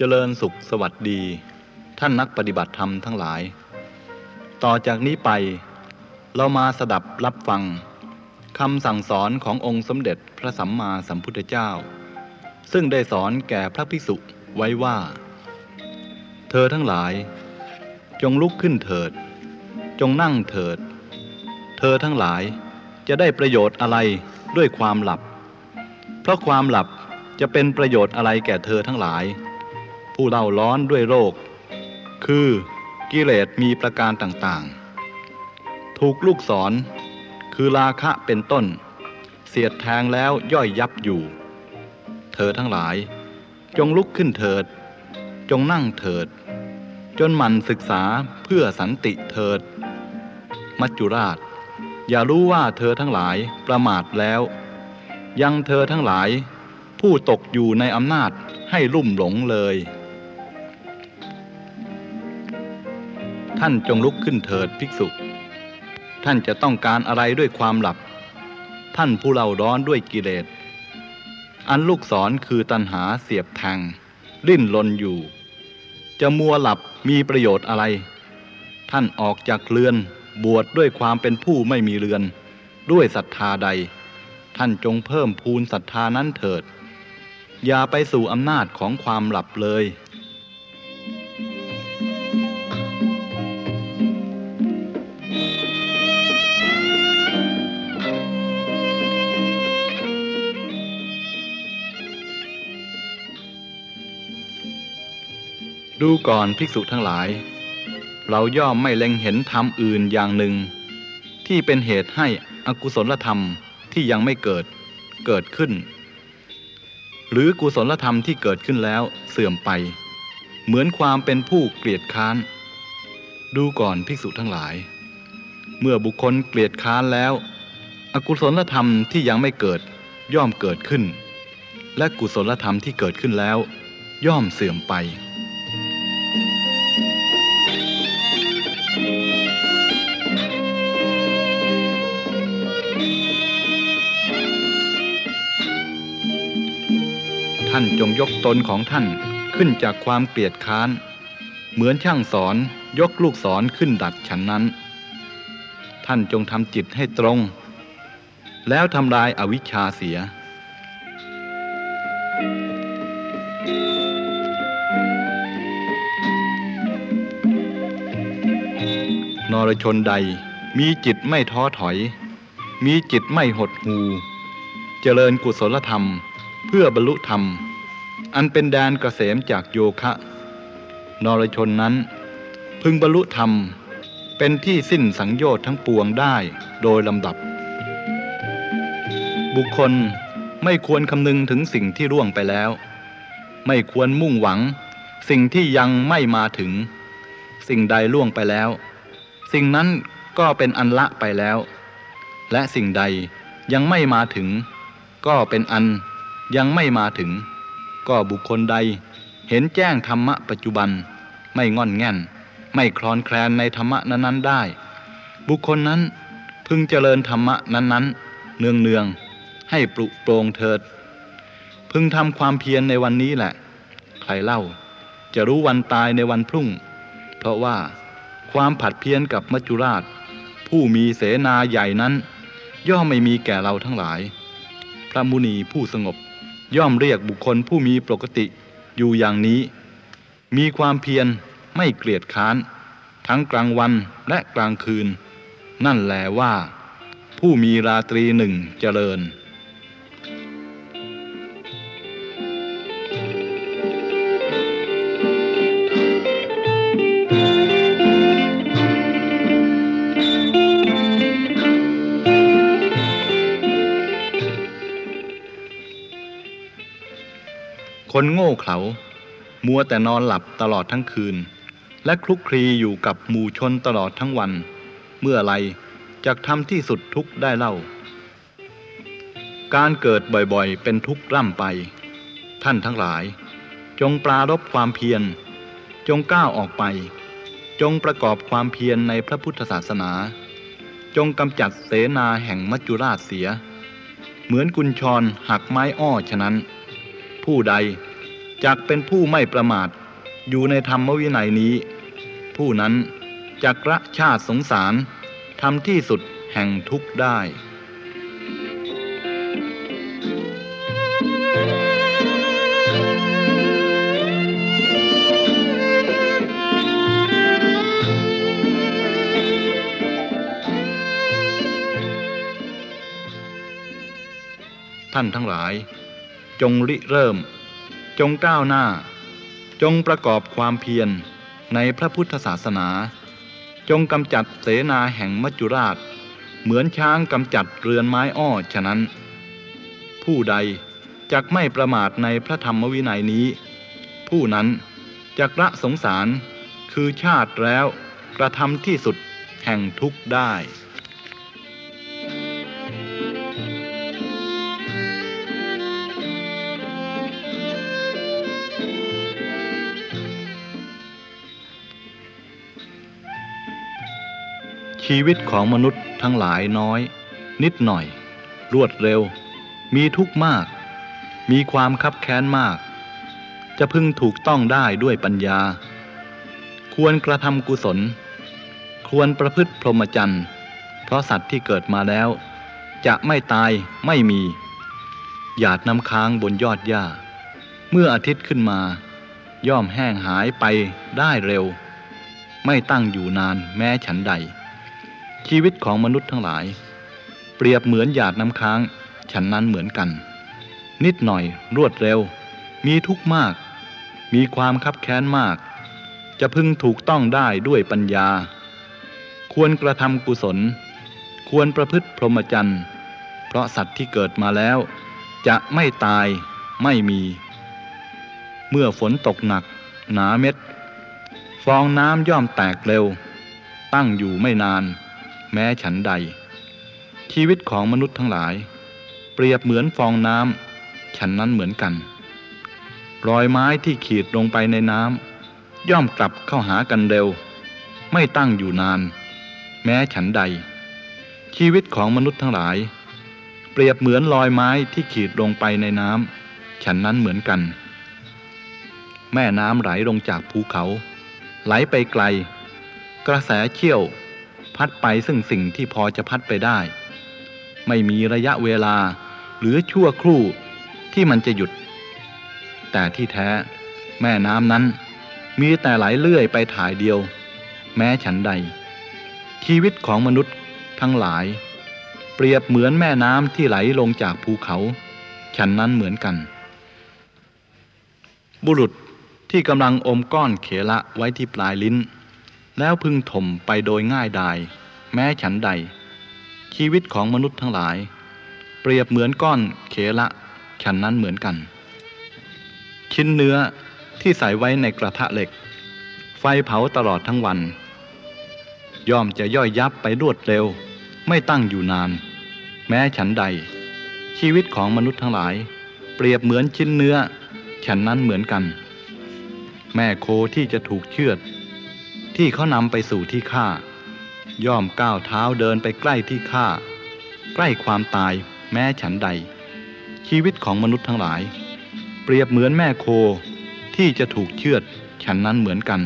เจริญสุขสวัสดี ท่านนักปฏิบัติธรรมทั้งหลาย ต่อจากนี้ไป เรามาสดับรับฟังคำสั่งสอนขององค์สมเด็จพระสัมมาสัมพุทธเจ้า ซึ่งได้สอนแก่พระภิกษุไว้ว่า เธอทั้งหลาย จงลุกขึ้นเถิด จงนั่งเถิด เธอทั้งหลายจะได้ประโยชน์อะไรด้วยความหลับ เพราะความหลับจะเป็นประโยชน์อะไรแก่เธอทั้งหลาย ผู้เล่าร้อนด้วยโรค คือกิเลสมีประการต่างๆ ถูกลูกศร คือราคะเป็นต้น เสียดแทงแล้วย่อยยับอยู่ เธอทั้งหลาย จงลุกขึ้นเถิด จงนั่งเถิด จนหมันศึกษาเพื่อสันติเถิด มัจจุราช อย่ารู้ว่าเธอทั้งหลายประมาทแล้ว ยังเธอทั้งหลายผู้ตกอยู่ในอำนาจให้ลุ่มหลงเลย ท่านจงลุกขึ้นเถิดภิกษุ ท่านจะต้องการอะไรด้วยความหลับ ท่านผู้เล่าร้อนด้วยกิเลส อันลูกศรคือตัณหาเสียบแทงลิ้นลนอยู่ จะมัวหลับมีประโยชน์อะไร ท่านออกจากเรือนบวชดด้วยความเป็นผู้ไม่มีเรือน ด้วยศรัทธาใด ท่านจงเพิ่มพูนศรัทธานั้นเถิด อย่าไปสู่อำนาจของความหลับเลย ดูก่อนภิกษุทั้งหลาย เราย่อมไม่เล็งเห็นธรรมอื่นอย่างหนึ่ง ที่เป็นเหตุให้อกุศลธรรมที่ยังไม่เกิดเกิดขึ้น หรือกุศลธรรมที่เกิดขึ้นแล้วเสื่อมไป เหมือนความเป็นผู้เกลียดค้าน ดูก่อนภิกษุทั้งหลาย เมื่อบุคคลเกลียดค้านแล้ว อกุศลธรรมที่ยังไม่เกิดย่อมเกิดขึ้น และกุศลธรรมที่เกิดขึ้นแล้ว ย่อมเสื่อมไปานจงยกตนของท่านขึ้นจากความเกลียดค้าน เหมือนช่างสอนยกลูกศรขึ้นดัดฉันนั้น ท่านจงทำจิตให้ตรง แล้วทำลายอาวิชชาเสียนรชนใดมีจิตไม่ท้อถอย มีจิตไม่หดหู เจริญกุศลธรรม เพื่อบรรลุธรรม อันเป็นแดนกเกษมจากโยคะ นรชนนั้น พึงบรรลุธรรมเป็นที่สิ้นสังโยชน์ทั้งปวงได้โดยลำดับ บุคคลไม่ควรคำนึงถึงสิ่งที่ร่วงไปแล้ว ไม่ควรมุ่งหวัง สิ่งที่ยังไม่มาถึง สิ่งใดล่วงไปแล้ว สิ่งนั้นก็เป็นอันละไปแล้ว และสิ่งใดยังไม่มาถึง ก็เป็นอันยังไม่มาถึง ก็บุคคลใด เห็นแจ้งธรรมะปัจจุบัน ไม่งอนแง่น ไม่คลอนแคลนในธรรมะนั้นๆได้ บุคคลนั้นพึงเจริญธรรมะนั้นๆ เนืองๆ ให้ปลุกโปรงเถิด พึงทำความเพียรในวันนี้แหละ ใครเล่า จะรู้วันตายในวันพรุ่ง เพราะว่าความผัดเพี้ยนกับมัจจุราช ผู้มีเสนาใหญ่นั้น ย่อมไม่มีแก่เราทั้งหลาย พระมุนีผู้สงบ ย่อมเรียกบุคคลผู้มีปกติอยู่อย่างนี้ มีความเพียรไม่เกลียดค้าน ทั้งกลางวันและกลางคืน นั่นแหละว่า ผู้มีราตรีหนึ่งเจริญ คนโง่เขลา มัวแต่นอนหลับตลอดทั้งคืน และคลุกคลีอยู่กับหมู่ชนตลอดทั้งวัน เมื่อไรจะทำที่สุดทุกได้เล่า การเกิดบ่อยๆ เป็นทุกข์ร่ำไป ท่านทั้งหลาย จงปรารบความเพียร จงก้าวออกไป จงประกอบความเพียรในพระพุทธศาสนา จงกำจัดเสนาแห่งมัจจุราชเสีย เหมือนกุญชรหักไม้อ้อฉะนั้น ผู้ใดจักเป็นผู้ไม่ประมาท อยู่ในธรรมวินัยนี้ ผู้นั้นจักระชาติสงสารทำที่สุดแห่งทุกข์ได้ท่านทั้งหลาย จงริเริ่ม จงก้าวหน้า จงประกอบความเพียรในพระพุทธศาสนา จงกำจัดเสนาแห่งมัจจุราช เหมือนช้างกำจัดเรือนไม้อ้อฉะนั้น ผู้ใดจักไม่ประมาทในพระธรรมวินัยนี้ ผู้นั้นจักละสงสารคือชาติแล้วกระทำที่สุดแห่งทุกข์ได้ ชีวิตของมนุษย์ทั้งหลายน้อย นิดหน่อย รวดเร็ว มีทุกข์มาก มีความคับแค้นมาก จะพึงถูกต้องได้ด้วยปัญญา ควรกระทำกุศล ควรประพฤติพรหมจรรย์เพราะสัตว์ที่เกิดมาแล้ว จะไม่ตายไม่มี หยาดน้ำค้างบนยอดหญ้า เมื่ออาทิตย์ขึ้นมา ย่อมแห้งหายไปได้เร็ว ไม่ตั้งอยู่นานแม้ฉันใด ชีวิตของมนุษย์ทั้งหลาย เปรียบเหมือนหยาดน้ำค้าง ฉันนั้นเหมือนกัน นิดหน่อยรวดเร็ว มีทุกข์มาก มีความคับแค้นมาก จะพึงถูกต้องได้ด้วยปัญญา ควรกระทำกุศล ควรประพฤติพรหมจรรย์เพราะสัตว์ที่เกิดมาแล้ว จะไม่ตายไม่มี เมื่อฝนตกหนัก หนาเม็ด ฟองน้ำย่อมแตกเร็ว ตั้งอยู่ไม่นาน แม้ฉันใด ชีวิตของมนุษย์ทั้งหลาย เปรียบเหมือนฟองน้ำฉันนั้นเหมือนกัน รอยไม้ที่ขีดลงไปในน้ำย่อมกลับเข้าหากันเร็ว ไม่ตั้งอยู่นาน แม้ฉันใด ชีวิตของมนุษย์ทั้งหลาย เปรียบเหมือนรอยไม้ที่ขีดลงไปในน้ำฉันนั้นเหมือนกัน แม่น้ำไหลลงจากภูเขา ไหลไปไกล กระแสเชี่ยว พัดไปซึ่งสิ่งที่พอจะพัดไปได้ ไม่มีระยะเวลาหรือชั่วครู่ที่มันจะหยุด แต่ที่แท้แม่น้ำนั้น มีแต่ไหลเลื่อยไปถ่ายเดียว แม้ฉันใด ชีวิตของมนุษย์ทั้งหลาย เปรียบเหมือนแม่น้ำที่ไหลลงจากภูเขา ฉันนั้นเหมือนกัน บุรุษที่กำลังอมก้อนเขละไว้ที่ปลายลิ้น แล้วพึงถมไปโดยง่ายดาย แม้ฉันใด ชีวิตของมนุษย์ทั้งหลาย เปรียบเหมือนก้อนเขละฉันนั้นเหมือนกัน ชิ้นเนื้อที่ใส่ไว้ในกระทะเหล็ก ไฟเผาตลอดทั้งวัน ย่อมจะย่อยยับไปรวดเร็ว ไม่ตั้งอยู่นาน แม้ฉันใด ชีวิตของมนุษย์ทั้งหลาย เปรียบเหมือนชิ้นเนื้อ ฉันนั้นเหมือนกัน แม่โคที่จะถูกเชือด ที่เขานำไปสู่ที่ฆ่า ย่อมก้าวเท้าเดินไปใกล้ที่ฆ่า ใกล้ความตายแม้ฉันใด ชีวิตของมนุษย์ทั้งหลาย เปรียบเหมือนแม่โคที่จะถูกเชือดฉันนั้นเหมือนกัน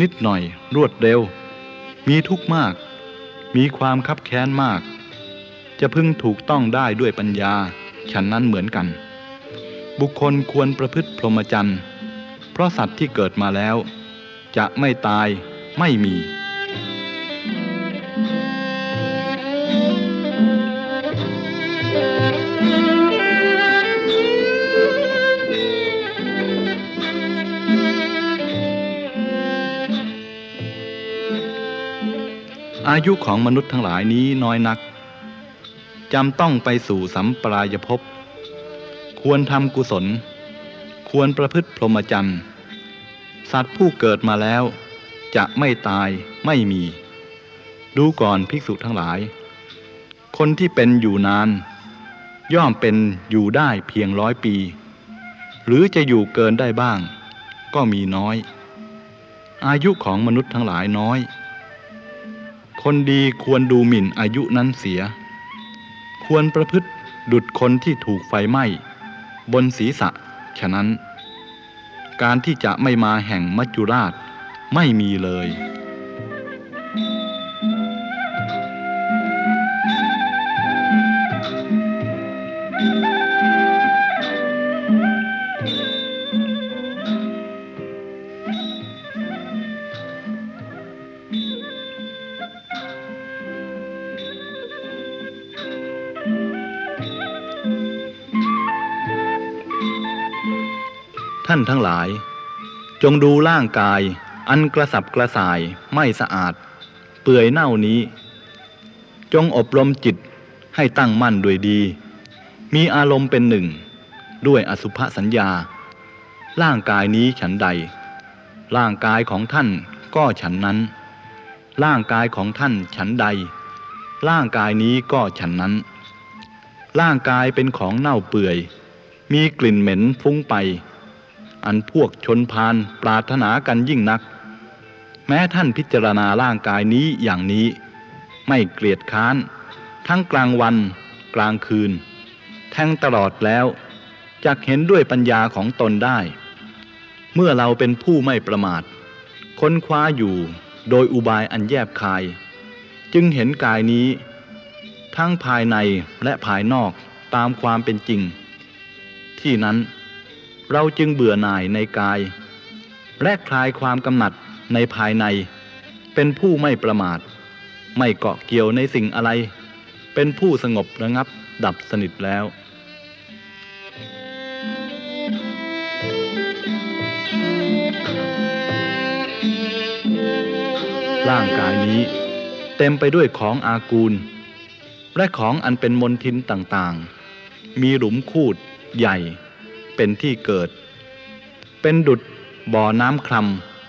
นิดหน่อยรวดเร็ว มีทุกข์มาก มีความคับแค้นมาก จะพึงถูกต้องได้ด้วยปัญญา ฉันนั้นเหมือนกัน บุคคลควรประพฤติพรหมจรรย์เพราะสัตว์ที่เกิดมาแล้ว จะไม่ตายไม่มี อายุของมนุษย์ทั้งหลายนี้น้อยนักจำต้องไปสู่สัมปรายภพควรทำกุศล ควรประพฤติพรหมจรรย์ สัตว์ผู้เกิดมาแล้ว จะไม่ตายไม่มี ดูก่อนภิกษุทั้งหลาย คนที่เป็นอยู่นาน ย่อมเป็นอยู่ได้เพียงร้อยปี หรือจะอยู่เกินได้บ้าง ก็มีน้อย อายุของมนุษย์ทั้งหลายน้อย คนดีควรดูหมิ่นอายุนั้นเสีย ควรประพฤติดุดคนที่ถูกไฟไหม้ บนศีรษะฉะนั้น การที่จะไม่มาแห่งมัจจุราชไม่มีเลยานทั้งหลาย จงดูร่างกาย อันกระสับกระส่ายไม่สะอาด เปื่อยเน่านี้ จงอบรมจิตให้ตั้งมั่นด้วยดี มีอารมณ์เป็นหนึ่ง ด้วยอสุภสัญญา ร่างกายนี้ฉันใด ร่างกายของท่านก็ฉันนั้น ร่างกายของท่านฉันใด ร่างกายนี้ก็ฉันนั้น ร่างกายเป็นของเน่าเปื่อย มีกลิ่นเหม็นฟุ้งไป อันพวกชนพานปรารถนากันยิ่งนัก แม้ท่านพิจารณาร่างกายนี้อย่างนี้ ไม่เกลียดค้าน ทั้งกลางวัน กลางคืน แทงตลอดแล้วจักเห็นด้วยปัญญาของตนได้ เมื่อเราเป็นผู้ไม่ประมาท ค้นคว้าอยู่โดยอุบายอันแยบคาย จึงเห็นกายนี้ ทั้งภายในและภายนอกตามความเป็นจริง ที่นั้น เราจึงเบื่อหน่ายในกาย และคลายความกำหนัดในภายใน เป็นผู้ไม่ประมาท ไม่เกาะเกี่ยวในสิ่งอะไร เป็นผู้สงบระงับดับสนิทแล้วร่างกายนี้เต็มไปด้วยของอากูล และของอันเป็นมนทินต่างๆ มีหลุมคูดใหญ่ เป็นที่เกิด เป็นดุดบ่อน้ำคล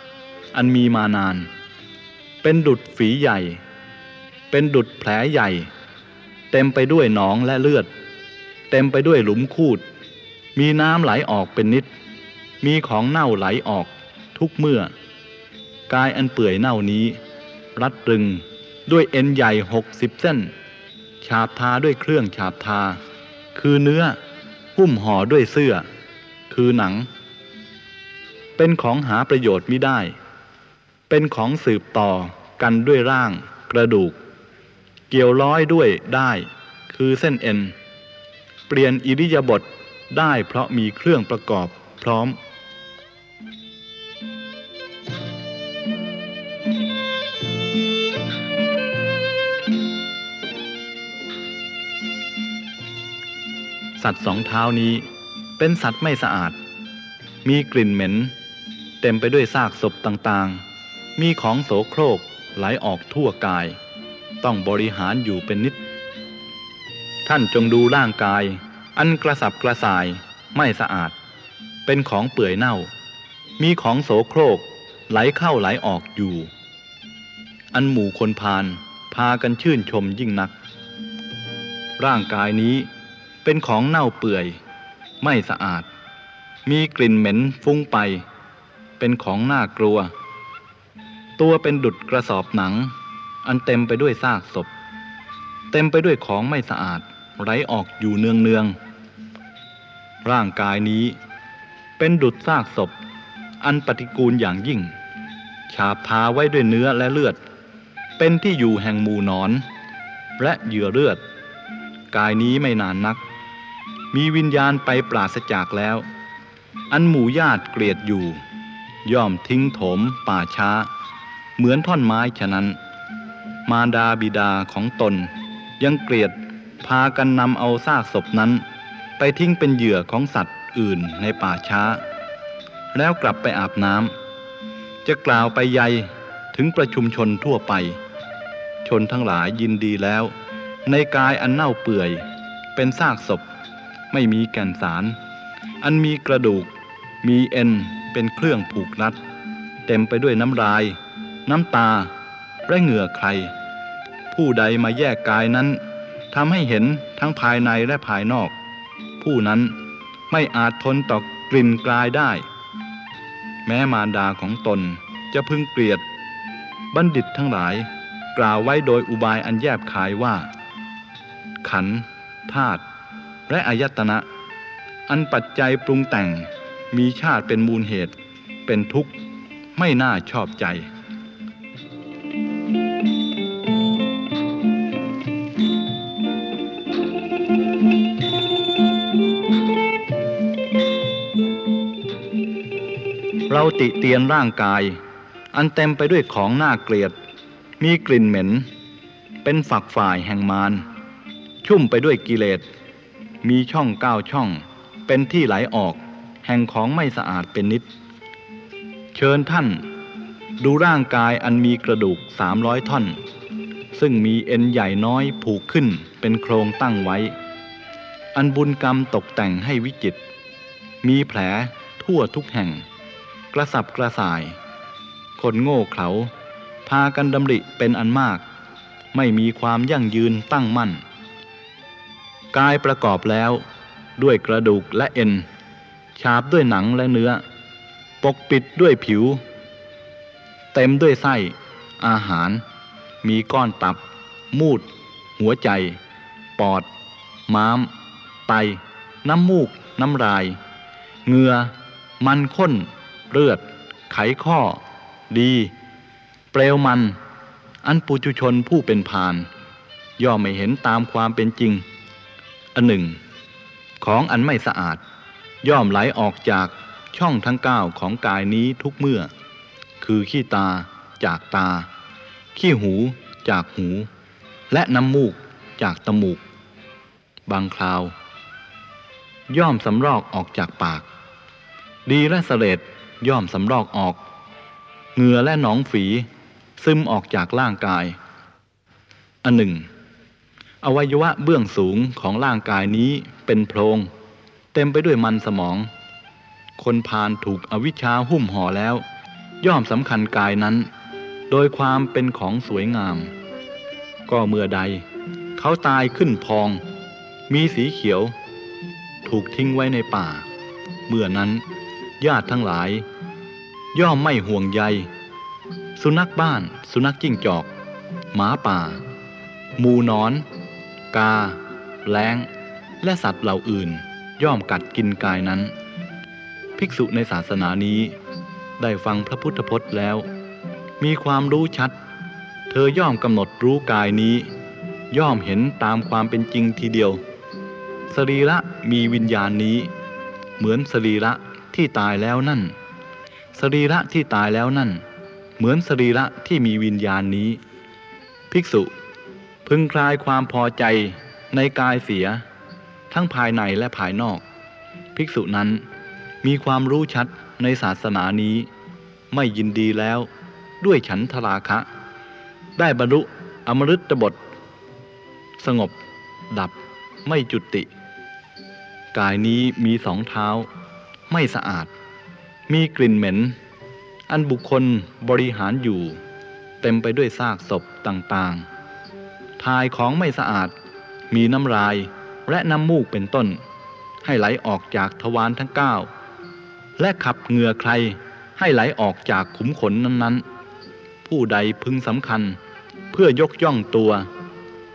ำอันมีมานาน เป็นดุดฝีใหญ่ เป็นดุดแผลใหญ่ เต็มไปด้วยหนองและเลือด เต็มไปด้วยหลุมคูด มีน้ำไหลออกเป็นนิด มีของเน่าไหลออกทุกเมื่อ กายอันเปื่อยเน่านี้ รัดรึงด้วยเอ็นใหญ่หกสิบเส้น ฉาบทาด้วยเครื่องฉาบทา คือเนื้อหุ้มห่อด้วยเสื้อ คือหนัง เป็นของหาประโยชน์ไม่ได้ เป็นของสืบต่อกันด้วยร่าง กระดูก เกี่ยวร้อยด้วยได้ คือเส้นเอ็น เปลี่ยนอิริยาบถได้เพราะมีเครื่องประกอบพร้อมสัตว์สองเท้านี้ เป็นสัตว์ไม่สะอาด มีกลิ่นเหม็น เต็มไปด้วยซากศพต่างๆ มีของโสโครกไหลออกทั่วกาย ต้องบริหารอยู่เป็นนิด ท่านจงดูร่างกาย อันกระสับกระส่ายไม่สะอาด เป็นของเปื่อยเน่า มีของโสโครกไหลเข้าไหลออกอยู่ อันหมู่คนพาลพากันชื่นชมยิ่งนัก ร่างกายนี้เป็นของเน่าเปื่อย ไม่สะอาด มีกลิ่นเหม็นฟุ้งไป เป็นของน่ากลัว ตัวเป็นดุดกระสอบหนัง อันเต็มไปด้วยซากศพ เต็มไปด้วยของไม่สะอาดไหลออกอยู่เนืองเนืองร่างกายนี้ เป็นดุดซากศพ อันปฏิกูลอย่างยิ่ง ฉาบทาไว้ด้วยเนื้อและเลือด เป็นที่อยู่แห่งหมู่นอน และเหยื่อเลือด กายนี้ไม่นานนัก มีวิญญาณไปปราศจากแล้ว อันหมู่ญาติเกลียดอยู่ ย่อมทิ้งโถมป่าช้า เหมือนท่อนไม้ฉะนั้น มารดาบิดาของตน ยังเกลียดพากันนำเอาซากศพนั้น ไปทิ้งเป็นเหยื่อของสัตว์อื่นในป่าช้า แล้วกลับไปอาบน้ำจะกล่าวไปใยถึงประชุมชนทั่วไป ชนทั้งหลายยินดีแล้ว ในกายอันเน่าเปื่อย เป็นซากศพ ไม่มีแก่นสาร อันมีกระดูก มีเอ็นเป็นเครื่องผูกรัด เต็มไปด้วยน้ำลาย น้ำตา และเหงื่อใคร ผู้ใดมาแยกกายนั้นทำให้เห็นทั้งภายในและภายนอก ผู้นั้นไม่อาจทนต่อกลิ่นกลายได้ แม้มารดาของตนจะพึงเกลียด บัณฑิตทั้งหลาย กล่าวไว้โดยอุบายอันแยบคายว่า ขันธาตุ และอายตนะ อันปัจจัยปรุงแต่งมีชาติเป็นมูลเหตุ เป็นทุกข์ ไม่น่าชอบใจ เราติเตียนร่างกาย อันเต็มไปด้วยของน่าเกลียด มีกลิ่นเหม็น เป็นฝักฝ่ายแห่งมาร ชุ่มไปด้วยกิเลส มีช่องเก้าช่อง เป็นที่ไหลออก แห่งของไม่สะอาดเป็นนิด เชิญท่าน ดูร่างกายอันมีกระดูกสามร้อยท่อน ซึ่งมีเอ็นใหญ่น้อยผูกขึ้นเป็นโครงตั้งไว้ อันบุญกรรมตกแต่งให้วิจิต มีแผลทั่วทุกแห่ง กระสับกระส่าย คนโง่เขลาพากันดำริเป็นอันมาก ไม่มีความยั่งยืนตั้งมั่น กายประกอบแล้วด้วยกระดูกและเอ็น ฉาบด้วยหนังและเนื้อ ปกปิดด้วยผิว เต็มด้วยไส้ อาหาร มีก้อนตับ มูด หัวใจ ปอด ม้าม ไต น้ำมูก น้ำลาย เหงื่อ มันข้น เลือด ไขข้อ ดี เปลวมัน อันปุจุชนผู้เป็นพาน ย่อมไม่เห็นตามความเป็นจริง อันหนึ่ง ของอันไม่สะอาด ย่อมไหลออกจากช่องทั้งเก้าของกายนี้ทุกเมื่อ คือขี้ตาจากตา ขี้หูจากหู และน้ำมูกจากตมูก บางคราว ย่อมสำรอกออกจากปาก ดีและเสลดย่อมสำรอกออก เหงื่อและหนองฝีซึมออกจากร่างกาย อันหนึ่ง อวัยวะเบื้องสูงของร่างกายนี้เป็นโพรง เต็มไปด้วยมันสมอง คนพาลถูกอวิชชาหุ้มห่อแล้ว ย่อมสำคัญกายนั้น โดยความเป็นของสวยงาม ก็เมื่อใด เขาตายขึ้นพอง มีสีเขียว ถูกทิ้งไว้ในป่า เมื่อนั้นญาติทั้งหลาย ย่อมไม่ห่วงใย สุนัขบ้าน สุนัขจิ้งจอก หมาป่าหมูนอน กา แล้ง และสัตว์เหล่าอื่น ย่อมกัดกินกายนั้น ภิกษุในศาสนานี้ ได้ฟังพระพุทธพจน์แล้ว มีความรู้ชัด เธอย่อมกำหนดรู้กายนี้ ย่อมเห็นตามความเป็นจริงทีเดียว สรีระมีวิญญาณนี้ เหมือนสรีระที่ตายแล้วนั่น สรีระที่ตายแล้วนั่น เหมือนสรีระที่มีวิญญาณนี้ ภิกษุ พึงคลายความพอใจในกายเสีย ทั้งภายในและภายนอก ภิกษุนั้นมีความรู้ชัดในศาสนานี้ ไม่ยินดีแล้วด้วยฉันทราคะ ได้บรรลุอมฤตบท สงบ ดับไม่จุติ กายนี้มีสองเท้า ไม่สะอาด มีกลิ่นเหม็น อันบุคคลบริหารอยู่ เต็มไปด้วยซากศพต่างๆ ทายของไม่สะอาด มีน้ำลายและน้ำมูกเป็นต้น ให้ไหลออกจากทวารทั้งเก้าและขับเหงื่อใครให้ไหลออกจากขุมขนนั้นๆ ผู้ใดพึงสำคัญเพื่อยกย่องตัว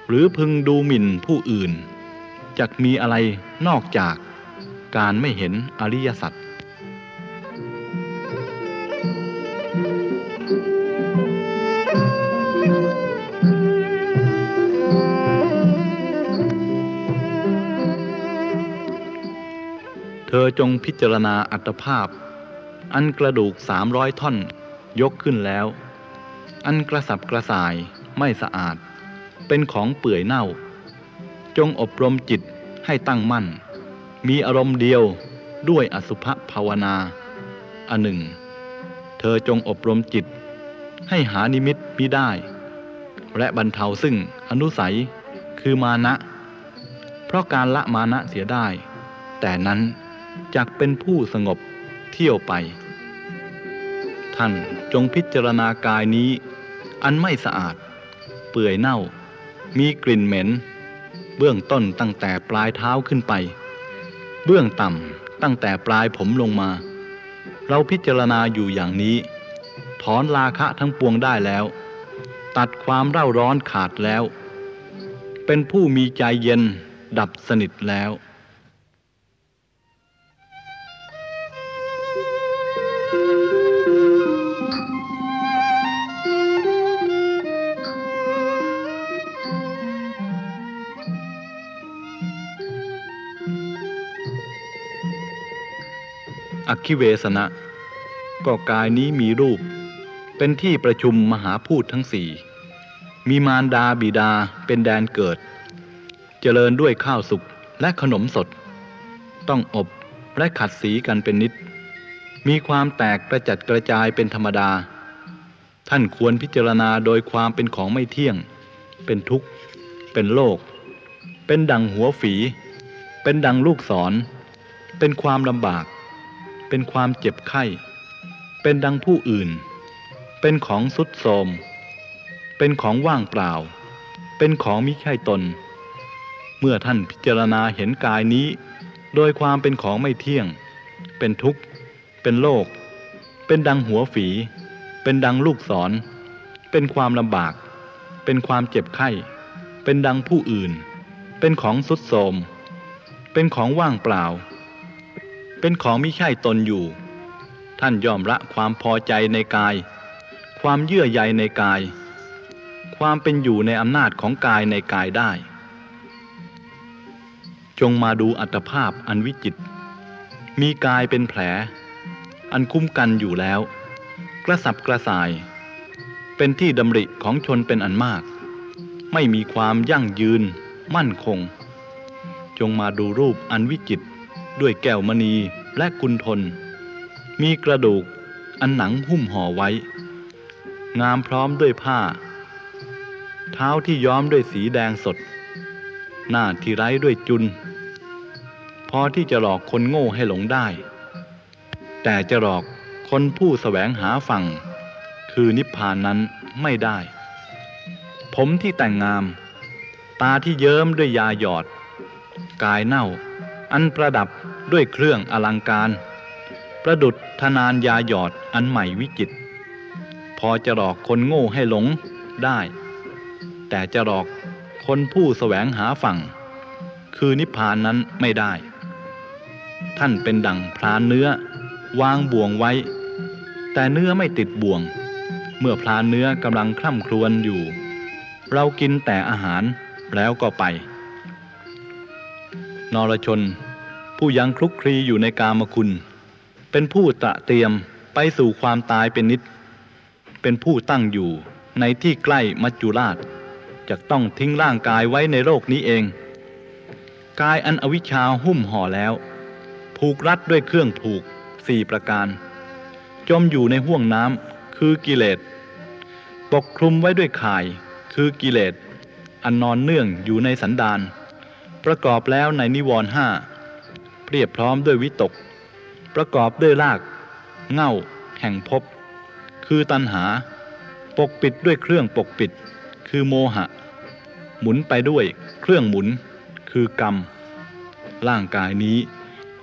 หรือพึงดูหมิ่นผู้อื่น จะมีอะไรนอกจากการไม่เห็นอริยสัจ ธอจงพิจารณาอัตภาพ อันกระดูกสามร้อยท่อน ยกขึ้นแล้ว อันกระสับกระส่ายไม่สะอาด เป็นของเปื่อยเน่า จงอบรมจิตให้ตั้งมั่น มีอารมณ์เดียวด้วยอสุภภาวนา อันหนึ่ง เธอจงอบรมจิต ให้หานิมิตมิได้ และบรรเทาซึ่งอนุสัยคือมานะ เพราะการละมานะเสียได้ แต่นั้น จักเป็นผู้สงบเที่ยวไป ท่านจงพิจารณากายนี้ อันไม่สะอาด เปื่อยเน่า มีกลิ่นเหม็น เบื้องต้นตั้งแต่ปลายเท้าขึ้นไป เบื้องต่ำตั้งแต่ปลายผมลงมา เราพิจารณาอยู่อย่างนี้ ถอนราคะทั้งปวงได้แล้ว ตัดความเร่าร้อนขาดแล้ว เป็นผู้มีใจเย็นดับสนิทแล้ว อคิเวสนะ ก็กายนี้มีรูป เป็นที่ประชุมมหาพูดทั้งสี่ มีมารดาบิดาเป็นแดนเกิด เจริญด้วยข้าวสุกและขนมสด ต้องอบและขัดสีกันเป็นนิด มีความแตกกระจัดกระจายเป็นธรรมดา ท่านควรพิจารณาโดยความเป็นของไม่เที่ยง เป็นทุกข์ เป็นโลก เป็นดังหัวฝี เป็นดังลูกศร เป็นความลำบาก เป็นความเจ็บไข้ เป็นดังผู้อื่น เป็นของสุดโทมเป็นของว่างเปล่า เป็นของมิใช่ตน เมื่อท่านพิจารณาเห็นกายนี้ โดยความเป็นของไม่เที่ยง เป็นทุกข์ เป็นโลก เป็นดังหัวฝี เป็นดังลูกศร เป็นความลำบาก เป็นความเจ็บไข้ เป็นดังผู้อื่น เป็นของสุดโทมเป็นของว่างเปล่า เป็นของมิใช่ตนอยู่ ท่านยอมละความพอใจในกาย ความเยื่อใยในกาย ความเป็นอยู่ในอำนาจของกายในกายได้ จงมาดูอัตภาพอันวิจิต มีกายเป็นแผล อันคุ้มกันอยู่แล้ว กระสับกระส่าย เป็นที่ดำริของชนเป็นอันมาก ไม่มีความยั่งยืน มั่นคง จงมาดูรูปอันวิจิต ด้วยแก้วมณีและกุลทน มีกระดูกอันหนังหุ้มห่อไว้ งามพร้อมด้วยผ้า เท้าที่ย้อมด้วยสีแดงสด หน้าที่ไร้ด้วยจุน พอที่จะหลอกคนโง่ให้หลงได้ แต่จะหลอกคนผู้แสวงหาฝั่ง คือนิพพานนั้นไม่ได้ ผมที่แต่งงาม ตาที่เยิ้มด้วยยาหยอด กายเน่า อันประดับ ด้วยเครื่องอลังการ ประดุดธนานยาหยอดอันใหม่วิจิต พอจะหลอกคนโง่ให้หลงได้ แต่จะหลอกคนผู้แสวงหาฝั่ง คือนิพพานนั้นไม่ได้ ท่านเป็นดั่งพรานเนื้อ วางบ่วงไว้ แต่เนื้อไม่ติดบ่วง เมื่อพรานเนื้อกำลังคล่ำครวญอยู่ เรากินแต่อาหารแล้วก็ไปนรชน ผู้ยังคลุกคลีอยู่ในกามคุณ เป็นผู้ตระเตรียมไปสู่ความตายเป็นนิด เป็นผู้ตั้งอยู่ในที่ใกล้มัจจุราชจะต้องทิ้งร่างกายไว้ในโลกนี้เอง กายอันอวิชชาหุ้มห่อแล้ว ผูกรัดด้วยเครื่องผูกสี่ประการ จมอยู่ในห่วงน้ำคือกิเลสปกคลุมไว้ด้วยข่ายคือกิเลสอันนอนเนื่องอยู่ในสันดานประกอบแล้วในนิวรณ์ห้า เรียบพร้อมด้วยวิตก ประกอบด้วยราก เง่า แห่งภพคือตัณหา ปกปิดด้วยเครื่องปกปิด คือโมหะ หมุนไปด้วยเครื่องหมุน คือกรรม ร่างกายนี้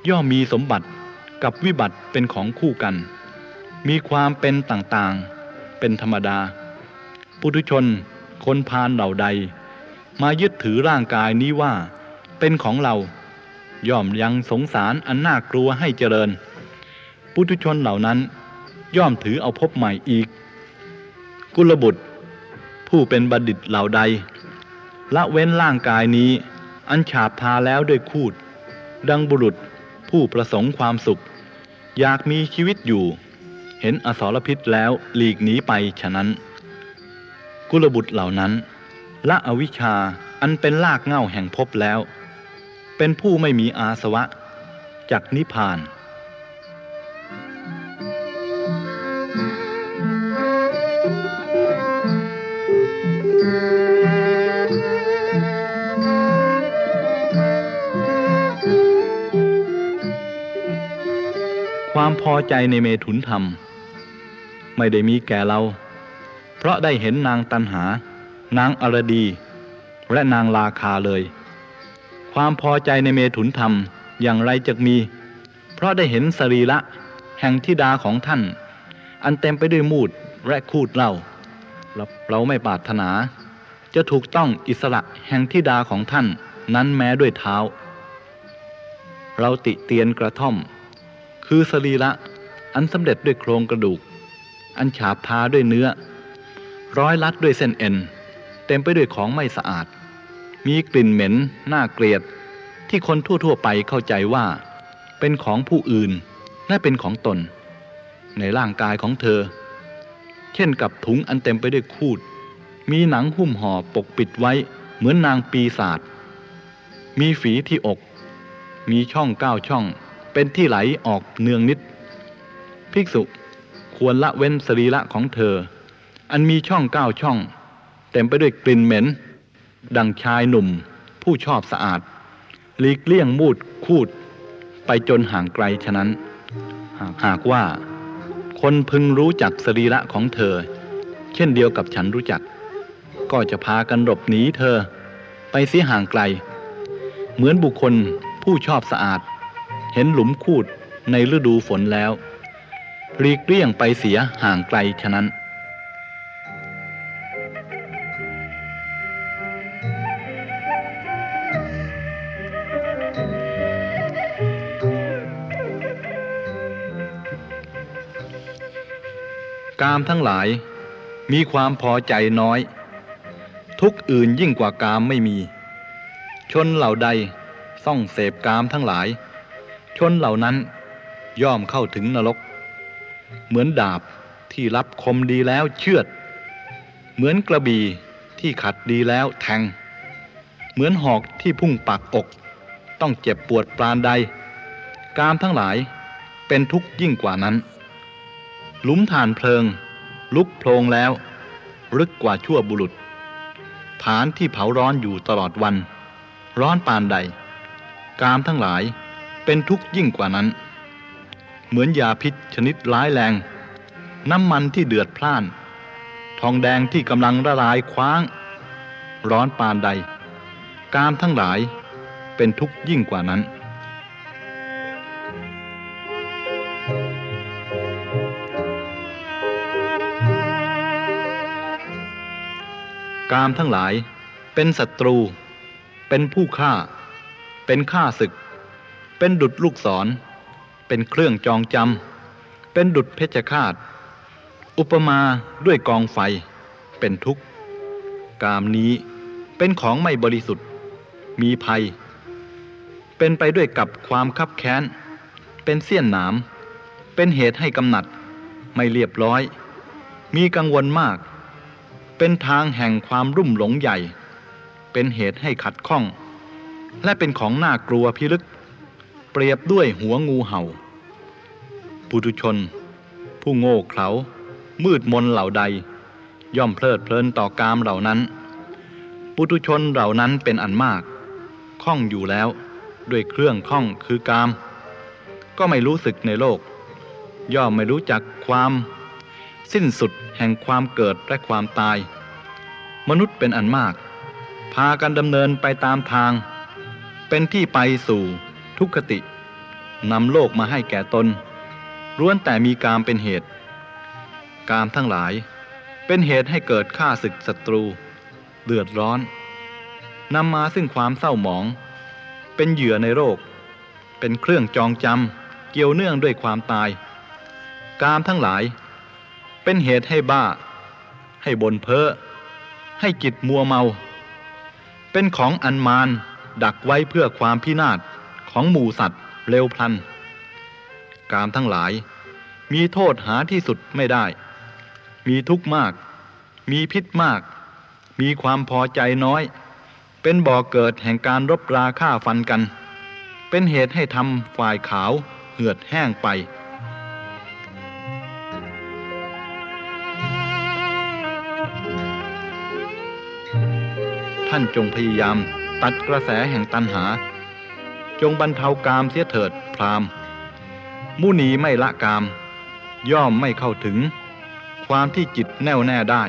ย่อมมีสมบัติกับวิบัติเป็นของคู่กัน มีความเป็นต่างๆ เป็นธรรมดา ปุถุชน คนพาลเหล่าใด มายึดถือร่างกายนี้ว่า เป็นของเรา ย่อมยังสงสารอันน่ากลัวให้เจริญ ปุถุชนเหล่านั้น ย่อมถือเอาพบใหม่อีก กุลบุตร ผู้เป็นบัณฑิตเหล่าใด ละเว้นร่างกายนี้ อันฉาบทาแล้วด้วยคูด ดังบุรุษผู้ประสงค์ความสุข อยากมีชีวิตอยู่ เห็นอสรพิษแล้วหลีกหนีไปฉะนั้น กุลบุตรเหล่านั้น ละอวิชชาอันเป็นลากเง้าแห่งภพแล้ว เป็นผู้ไม่มีอาสวะจากนิพพาน ความพอใจในเมถุนธรรม ไม่ได้มีแก่เรา เพราะได้เห็นนางตันหานางอรดี และนางลาคาเลย ความพอใจในเมถุนธรรมอย่างไรจะมี เพราะได้เห็นสรีระแห่งทิดาของท่าน อันเต็มไปด้วยมูดและคูดเล่าเราไม่ปรารถนา จะถูกต้องอิสระแห่งทิดาของท่านนั้นแม้ด้วยเท้า เราติเตียนกระท่อม คือสรีระอันสำเร็จด้วยโครงกระดูก อันฉาบทาด้วยเนื้อ ร้อยลัดด้วยเส้นเอ็น เต็มไปด้วยของไม่สะอาด มีกลิ่นเหม็นน่าเกลียด ที่คนทั่วๆไปเข้าใจว่า เป็นของผู้อื่นและเป็นของตน ในร่างกายของเธอ เช่นกับถุงอันเต็มไปด้วยคูด มีหนังหุ้มห่อปกปิดไว้เหมือนนางปีศาจมีฝีที่อก มีช่องเก้าช่อง เป็นที่ไหลออกเนืองนิด ภิกษุควรละเว้นสรีระของเธอ อันมีช่องเก้าช่อง เต็มไปด้วยกลิ่นเหม็น ดังชายหนุ่ม ผู้ชอบสะอาดหลีกเลี่ยงมูดคูด ไปจนห่างไกลฉะนั้นหากหากว่า คนพึงรู้จักสรีระของเธอ เช่นเดียวกับฉันรู้จัก ก็จะพากันหลบหนีเธอ ไปเสียห่างไกล เหมือนบุคคลผู้ชอบสะอาด เห็นหลุมคูดในฤดูฝนแล้วหลีกเลี่ยงไปเสียห่างไกลฉะนั้น กามทั้งหลาย มีความพอใจน้อย ทุกอื่นยิ่งกว่ากามไม่มี ชนเหล่าใดซ่องเสพกามทั้งหลาย ชนเหล่านั้นย่อมเข้าถึงนรก เหมือนดาบที่รับคมดีแล้วเชือด เหมือนกระบี่ที่ขัดดีแล้วแทง เหมือนหอกที่พุ่งปักอก ต้องเจ็บปวดปรานใด กามทั้งหลายเป็นทุกข์ยิ่งกว่านั้น หลุมฐานเพลิง ลุกโพลงแล้วรึกกว่าชั่วบุรุษ ฐานที่เผาร้อนอยู่ตลอดวัน ร้อนปานใด กามทั้งหลายเป็นทุกข์ยิ่งกว่านั้น เหมือนยาพิษชนิดร้ายแรง น้ำมันที่เดือดพล่าน ทองแดงที่กำลังละลายคว้าง ร้อนปานใด กามทั้งหลายเป็นทุกข์ยิ่งกว่านั้น กามทั้งหลาย เป็นศัตรู เป็นผู้ฆ่า เป็นฆ่าศึก เป็นดุดลูกศร เป็นเครื่องจองจำ เป็นดุดเพชฌฆาต อุปมาด้วยกองไฟ เป็นทุกข์ กามนี้เป็นของไม่บริสุทธิ์ มีภัย เป็นไปด้วยกับความคับแค้น เป็นเสี้ยนหนาม เป็นเหตุให้กำหนัด ไม่เรียบร้อย มีกังวลมาก เป็นทางแห่งความรุ่มหลงใหญ่ เป็นเหตุให้ขัดข้อง และเป็นของน่ากลัวพิลึก เปรียบด้วยหัวงูเห่า ปุถุชน ผู้โง่เขลามืดมนเหล่าใด ย่อมเพลิดเพลินต่อกามเหล่านั้น ปุถุชนเหล่านั้นเป็นอันมากข้องอยู่แล้วด้วยเครื่องข้องคือกาม ก็ไม่รู้สึกในโลก ย่อมไม่รู้จักความสิ้นสุด แห่งความเกิดและความตาย มนุษย์เป็นอันมาก พากันดำเนินไปตามทาง เป็นที่ไปสู่ทุกขตินำโลกมาให้แก่ตนล้วนแต่มีกามเป็นเหตุ กามทั้งหลายเป็นเหตุให้เกิดฆ่าศึกศัตรู เดือดร้อนนำมาซึ่งความเศร้าหมอง เป็นเหยื่อในโรค เป็นเครื่องจองจำเกี่ยวเนื่องด้วยความตาย กามทั้งหลาย เป็นเหตุให้บ้า ให้บนเพ้อ ให้จิตมัวเมา เป็นของอันมานดักไว้เพื่อความพินาศของหมู่สัตว์เร็วพลัน กามทั้งหลาย มีโทษหาที่สุดไม่ได้ มีทุกข์มาก มีพิษมาก มีความพอใจน้อย เป็นบ่อเกิดแห่งการรบราฆ่าฟันกัน เป็นเหตุให้ทำฝ่ายขาวเหือดแห้งไป ท่านจงพยายาม ตัดกระแสแห่งตันหา จงบรรเทากามเสียเถิดพรามมุนีไม่ละกาม ย่อมไม่เข้าถึง ความที่จิตแน่วแน่ได้